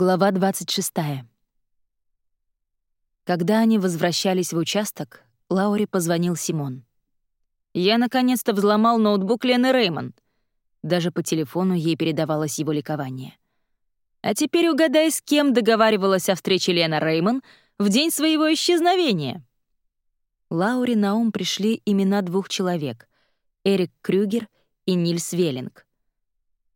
Глава 26. Когда они возвращались в участок, Лауре позвонил Симон. «Я наконец-то взломал ноутбук Лены Реймон». Даже по телефону ей передавалось его ликование. «А теперь угадай, с кем договаривалась о встрече Лена Реймон в день своего исчезновения». Лауре на ум пришли имена двух человек — Эрик Крюгер и Нильс Веллинг.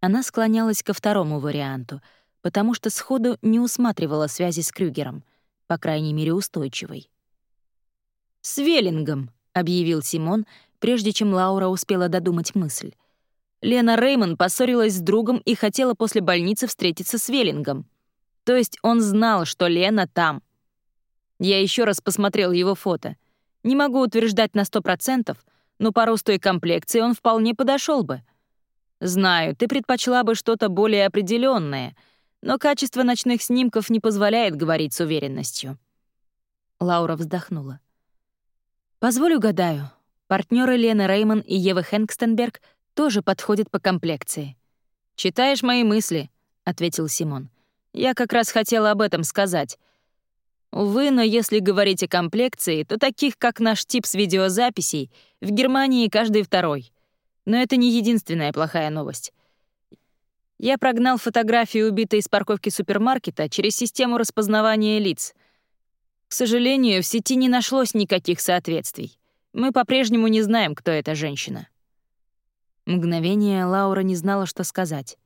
Она склонялась ко второму варианту, потому что сходу не усматривала связи с Крюгером, по крайней мере, устойчивой. «С Веллингом», — объявил Симон, прежде чем Лаура успела додумать мысль. Лена Реймон поссорилась с другом и хотела после больницы встретиться с Веллингом. То есть он знал, что Лена там. Я еще раз посмотрел его фото. Не могу утверждать на сто процентов, но по росту и комплекции он вполне подошел бы — Знаю, ты предпочла бы что-то более определенное, но качество ночных снимков не позволяет говорить с уверенностью. Лаура вздохнула. Позволю гадаю. Партнеры Лены Реймон и Евы Хэнкстенберг тоже подходят по комплекции. «Читаешь мои мысли», — ответил Симон. «Я как раз хотела об этом сказать. Увы, но если говорить о комплекции, то таких, как наш тип с видеозаписей, в Германии каждый второй. Но это не единственная плохая новость. Я прогнал фотографию убитой из парковки супермаркета через систему распознавания лиц. К сожалению, в сети не нашлось никаких соответствий. Мы по-прежнему не знаем, кто эта женщина. Мгновение Лаура не знала, что сказать.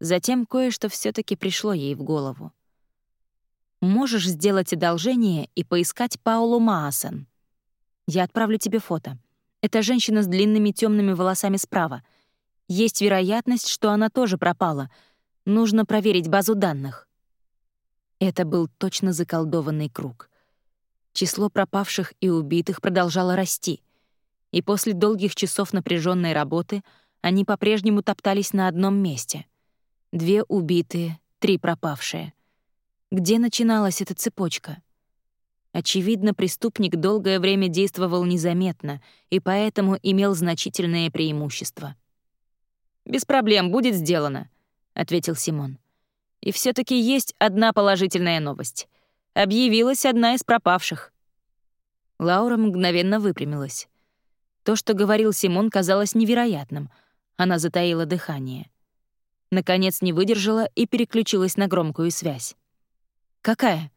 Затем кое-что все таки пришло ей в голову. «Можешь сделать одолжение и поискать Паулу Маасон. Я отправлю тебе фото. Это женщина с длинными темными волосами справа. Есть вероятность, что она тоже пропала. Нужно проверить базу данных. Это был точно заколдованный круг. Число пропавших и убитых продолжало расти. И после долгих часов напряженной работы они по-прежнему топтались на одном месте. Две убитые, три пропавшие. Где начиналась эта цепочка? Очевидно, преступник долгое время действовал незаметно и поэтому имел значительное преимущество. «Без проблем, будет сделано», — ответил Симон. «И все таки есть одна положительная новость. Объявилась одна из пропавших». Лаура мгновенно выпрямилась. То, что говорил Симон, казалось невероятным. Она затаила дыхание. Наконец не выдержала и переключилась на громкую связь. «Какая?»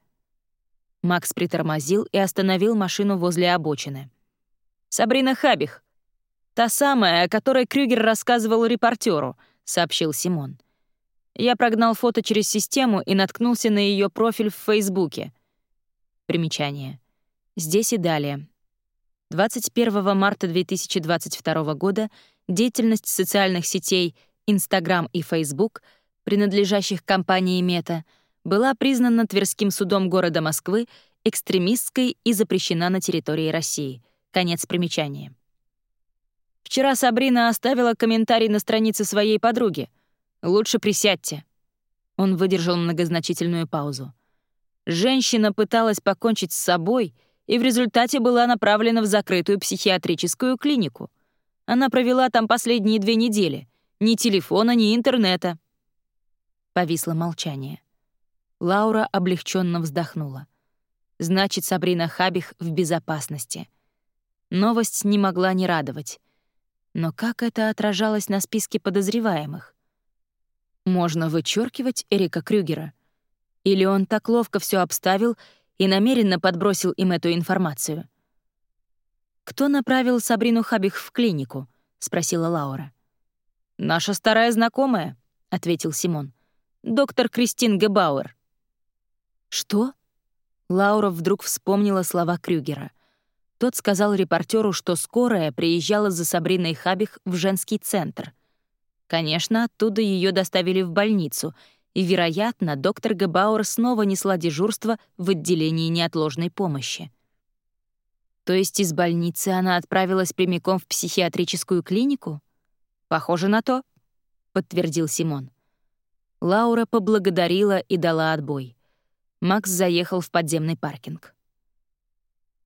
Макс притормозил и остановил машину возле обочины. «Сабрина Хабих. Та самая, о которой Крюгер рассказывал репортеру, сообщил Симон. Я прогнал фото через систему и наткнулся на ее профиль в Фейсбуке. Примечание. Здесь и далее. 21 марта 2022 года деятельность социальных сетей Instagram и Facebook, принадлежащих компании Мета, — была признана Тверским судом города Москвы экстремистской и запрещена на территории России. Конец примечания. Вчера Сабрина оставила комментарий на странице своей подруги. «Лучше присядьте». Он выдержал многозначительную паузу. Женщина пыталась покончить с собой и в результате была направлена в закрытую психиатрическую клинику. Она провела там последние две недели. Ни телефона, ни интернета. Повисло молчание. Лаура облегченно вздохнула. Значит, Сабрина Хабих в безопасности. Новость не могла не радовать. Но как это отражалось на списке подозреваемых? Можно вычеркивать Эрика Крюгера? Или он так ловко все обставил и намеренно подбросил им эту информацию? «Кто направил Сабрину Хабих в клинику?» — спросила Лаура. «Наша старая знакомая», — ответил Симон. «Доктор Кристин Гебауэр». «Что?» Лаура вдруг вспомнила слова Крюгера. Тот сказал репортеру, что скорая приезжала за Сабриной Хабих в женский центр. Конечно, оттуда ее доставили в больницу, и, вероятно, доктор Гебауэр снова несла дежурство в отделении неотложной помощи. То есть из больницы она отправилась прямиком в психиатрическую клинику? Похоже на то, подтвердил Симон. Лаура поблагодарила и дала отбой. Макс заехал в подземный паркинг.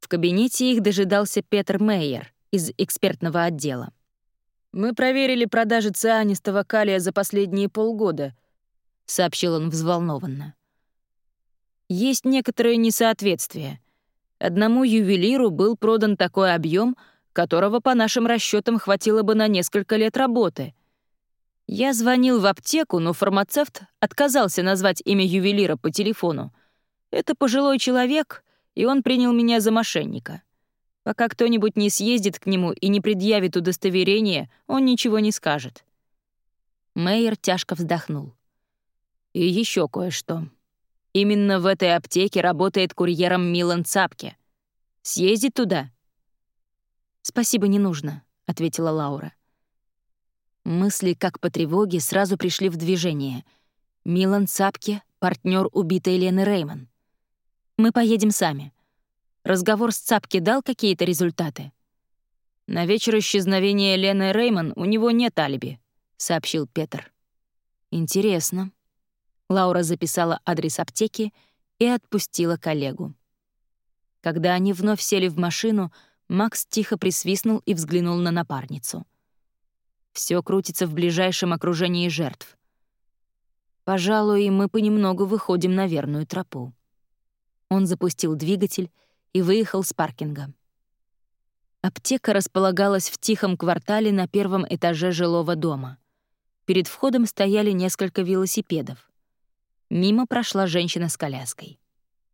В кабинете их дожидался Петр Мейер из экспертного отдела. «Мы проверили продажи цианистого калия за последние полгода», — сообщил он взволнованно. «Есть некоторое несоответствие. Одному ювелиру был продан такой объем, которого, по нашим расчетам, хватило бы на несколько лет работы. Я звонил в аптеку, но фармацевт отказался назвать имя ювелира по телефону. Это пожилой человек, и он принял меня за мошенника. Пока кто-нибудь не съездит к нему и не предъявит удостоверение, он ничего не скажет. Мейер тяжко вздохнул. И еще кое-что. Именно в этой аптеке работает курьером Милан Цапке. Съездить туда? «Спасибо, не нужно», — ответила Лаура. Мысли, как по тревоге, сразу пришли в движение. Милан Цапке — партнер убитой Лены Реймон. «Мы поедем сами». Разговор с Цапки дал какие-то результаты? «На вечер исчезновения Лены Реймон у него нет алиби», — сообщил Петр. «Интересно». Лаура записала адрес аптеки и отпустила коллегу. Когда они вновь сели в машину, Макс тихо присвистнул и взглянул на напарницу. Все крутится в ближайшем окружении жертв. Пожалуй, мы понемногу выходим на верную тропу. Он запустил двигатель и выехал с паркинга. Аптека располагалась в тихом квартале на первом этаже жилого дома. Перед входом стояли несколько велосипедов. Мимо прошла женщина с коляской.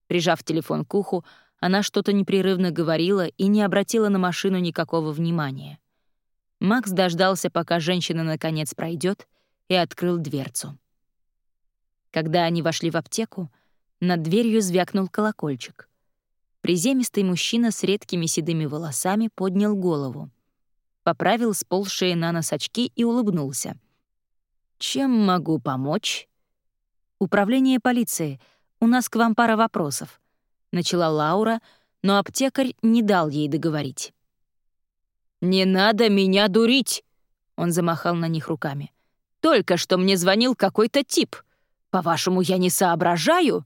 Прижав телефон к уху, она что-то непрерывно говорила и не обратила на машину никакого внимания. Макс дождался, пока женщина наконец пройдет, и открыл дверцу. Когда они вошли в аптеку, над дверью звякнул колокольчик. Приземистый мужчина с редкими седыми волосами поднял голову. Поправил сползшие на нос очки и улыбнулся. «Чем могу помочь?» «Управление полиции. У нас к вам пара вопросов», — начала Лаура, но аптекарь не дал ей договорить. «Не надо меня дурить!» — он замахал на них руками. «Только что мне звонил какой-то тип. По-вашему, я не соображаю?»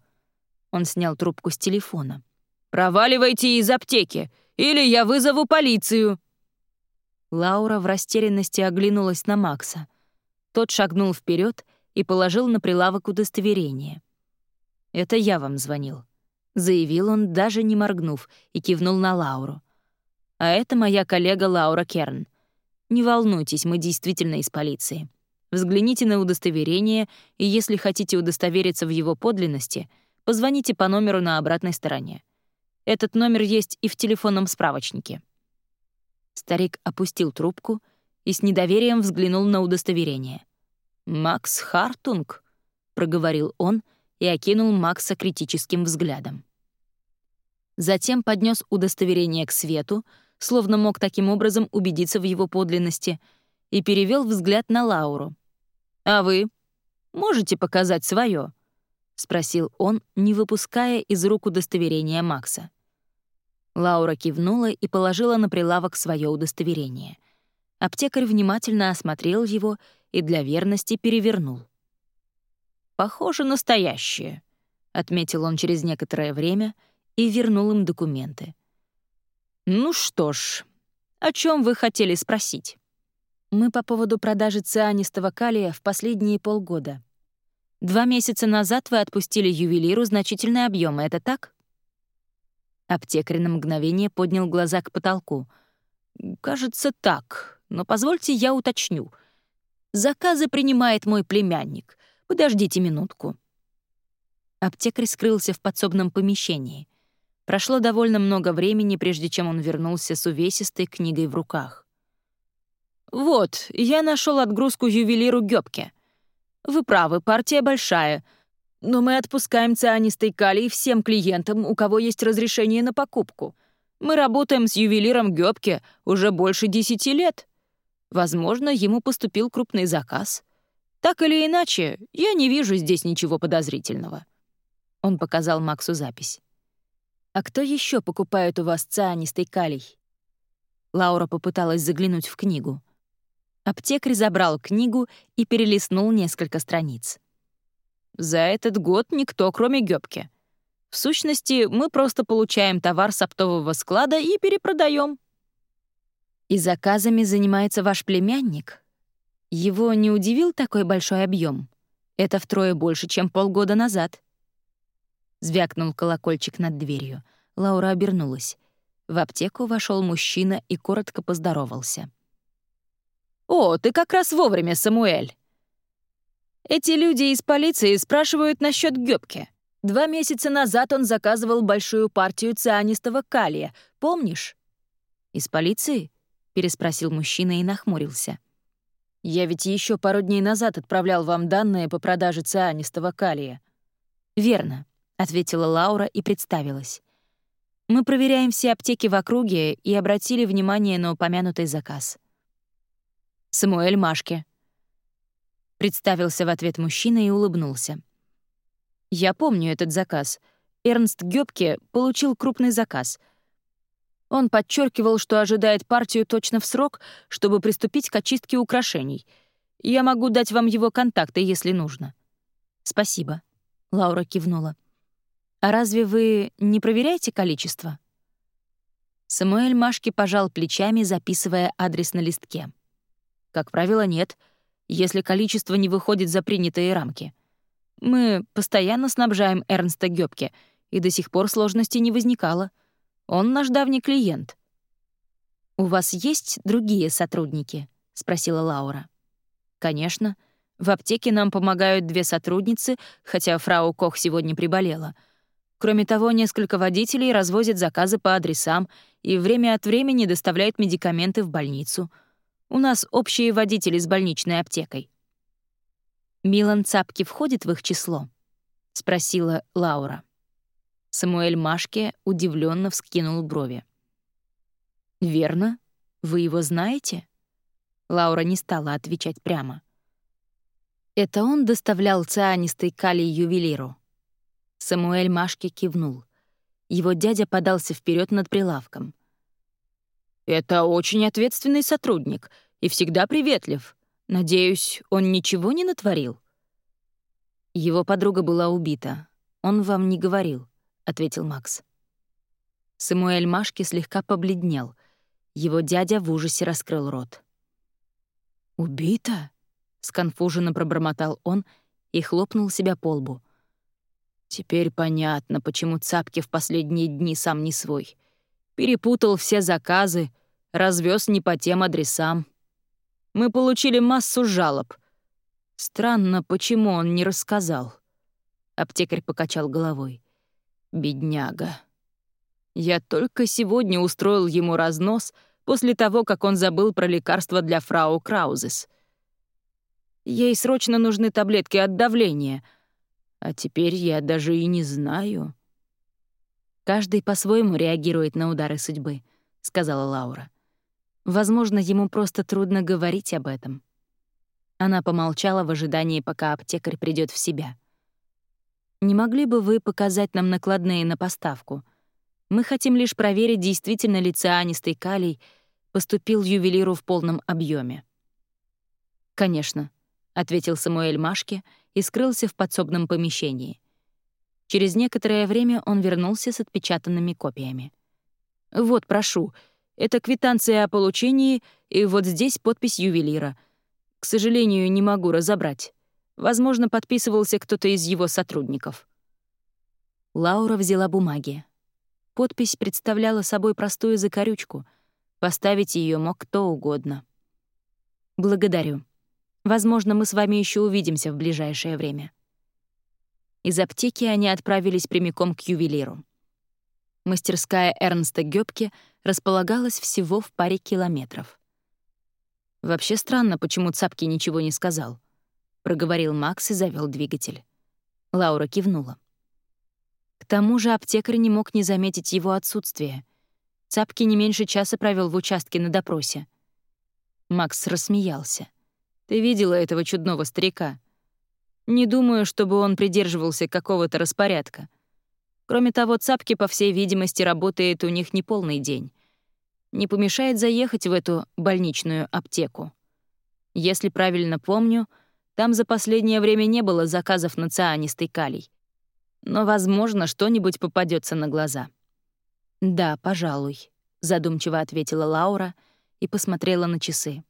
Он снял трубку с телефона. «Проваливайте из аптеки, или я вызову полицию!» Лаура в растерянности оглянулась на Макса. Тот шагнул вперед и положил на прилавок удостоверение. «Это я вам звонил», — заявил он, даже не моргнув, и кивнул на Лауру. «А это моя коллега Лаура Керн. Не волнуйтесь, мы действительно из полиции. Взгляните на удостоверение, и если хотите удостовериться в его подлинности, позвоните по номеру на обратной стороне. Этот номер есть и в телефонном справочнике». Старик опустил трубку и с недоверием взглянул на удостоверение — «Макс Хартунг», — проговорил он и окинул Макса критическим взглядом. Затем поднес удостоверение к свету, словно мог таким образом убедиться в его подлинности, и перевел взгляд на Лауру. «А вы можете показать свое? Спросил он, не выпуская из рук удостоверения Макса. Лаура кивнула и положила на прилавок свое удостоверение. Аптекарь внимательно осмотрел его и для верности перевернул. «Похоже, настоящее», — отметил он через некоторое время и вернул им документы. «Ну что ж, о чем вы хотели спросить?» «Мы по поводу продажи цианистого калия в последние полгода. Два месяца назад вы отпустили ювелиру значительные объемы, это так?» Аптекарь на мгновение поднял глаза к потолку. «Кажется, так, но позвольте я уточню — Заказы принимает мой племянник. Подождите минутку». Аптекарь скрылся в подсобном помещении. Прошло довольно много времени, прежде чем он вернулся с увесистой книгой в руках. «Вот, я нашел отгрузку ювелиру Гёбке. Вы правы, партия большая, но мы отпускаем цианистый калий всем клиентам, у кого есть разрешение на покупку. Мы работаем с ювелиром Гёбке уже больше десяти лет». Возможно, ему поступил крупный заказ. Так или иначе, я не вижу здесь ничего подозрительного. Он показал Максу запись. «А кто еще покупает у вас цианистый калий?» Лаура попыталась заглянуть в книгу. Аптекарь забрал книгу и перелистнул несколько страниц. «За этот год никто, кроме Гёбки. В сущности, мы просто получаем товар с оптового склада и перепродаем. И заказами занимается ваш племянник? Его не удивил такой большой объем? Это втрое больше, чем полгода назад. Звякнул колокольчик над дверью. Лаура обернулась. В аптеку вошел мужчина и коротко поздоровался. «О, ты как раз вовремя, Самуэль!» «Эти люди из полиции спрашивают насчет Гёбки. Два месяца назад он заказывал большую партию цианистого калия, помнишь?» «Из полиции?» — переспросил мужчина и нахмурился. «Я ведь еще пару дней назад отправлял вам данные по продаже цианистого калия». «Верно», — ответила Лаура и представилась. «Мы проверяем все аптеки в округе и обратили внимание на упомянутый заказ». «Самуэль Машке», — представился в ответ мужчина и улыбнулся. Я помню этот заказ. Эрнст Гёбке получил крупный заказ. Он подчеркивал, что ожидает партию точно в срок, чтобы приступить к очистке украшений. Я могу дать вам его контакты, если нужно. Спасибо. Лаура кивнула. А разве вы не проверяете количество? Самуэль Машки пожал плечами, записывая адрес на листке. Как правило, нет, если количество не выходит за принятые рамки — мы постоянно снабжаем Эрнста Гёбке, и до сих пор сложностей не возникало. Он наш давний клиент». «У вас есть другие сотрудники?» — спросила Лаура. «Конечно. В аптеке нам помогают две сотрудницы, хотя фрау Кох сегодня приболела. Кроме того, несколько водителей развозят заказы по адресам и время от времени доставляют медикаменты в больницу. У нас общие водители с больничной аптекой. «Милан Цапки входит в их число?» — спросила Лаура. Самуэль Машке удивленно вскинул брови. «Верно. Вы его знаете?» Лаура не стала отвечать прямо. «Это он доставлял цианистый калий ювелиру?» Самуэль Машке кивнул. Его дядя подался вперед над прилавком. «Это очень ответственный сотрудник и всегда приветлив. Надеюсь, он ничего не натворил?» Его подруга была убита. Он вам не говорил, ответил Макс. Самуэль Машки слегка побледнел. Его дядя в ужасе раскрыл рот. «Убита?» — сконфуженно пробормотал он и хлопнул себя по лбу. «Теперь понятно, почему Цапки в последние дни сам не свой. Перепутал все заказы, развез не по тем адресам. Мы получили массу жалоб. Странно, почему он не рассказал. Аптекарь покачал головой. Бедняга. Я только сегодня устроил ему разнос после того, как он забыл про лекарство для фрау Краузес. Ей срочно нужны таблетки от давления. А теперь я даже и не знаю. Каждый по-своему реагирует на удары судьбы, сказала Лаура. Возможно, ему просто трудно говорить об этом. Она помолчала в ожидании, пока аптекарь придет в себя. «Не могли бы вы показать нам накладные на поставку? Мы хотим лишь проверить, действительно ли цианистый калий поступил ювелиру в полном объеме. «Конечно», — ответил Самуэль Машке и скрылся в подсобном помещении. Через некоторое время он вернулся с отпечатанными копиями. «Вот, прошу», это квитанция о получении, и вот здесь подпись ювелира. К сожалению, не могу разобрать. Возможно, подписывался кто-то из его сотрудников. Лаура взяла бумаги. Подпись представляла собой простую закорючку. Поставить ее мог кто угодно. «Благодарю. Возможно, мы с вами еще увидимся в ближайшее время». Из аптеки они отправились прямиком к ювелиру. Мастерская Эрнста Гёбке располагалась всего в паре километров. «Вообще странно, почему Цапки ничего не сказал», — проговорил Макс и завел двигатель. Лаура кивнула. К тому же аптекарь не мог не заметить его отсутствие. Цапки не меньше часа провел в участке на допросе. Макс рассмеялся. «Ты видела этого чудного старика? Не думаю, чтобы он придерживался какого-то распорядка. Кроме того, Цапки, по всей видимости, работает у них не полный день. Не помешает заехать в эту больничную аптеку. Если правильно помню, там за последнее время не было заказов на цианистый калий. Но, возможно, что-нибудь попадется на глаза. «Да, пожалуй», — задумчиво ответила Лаура и посмотрела на часы.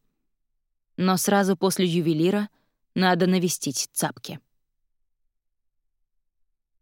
«Но сразу после ювелира надо навестить Цапки».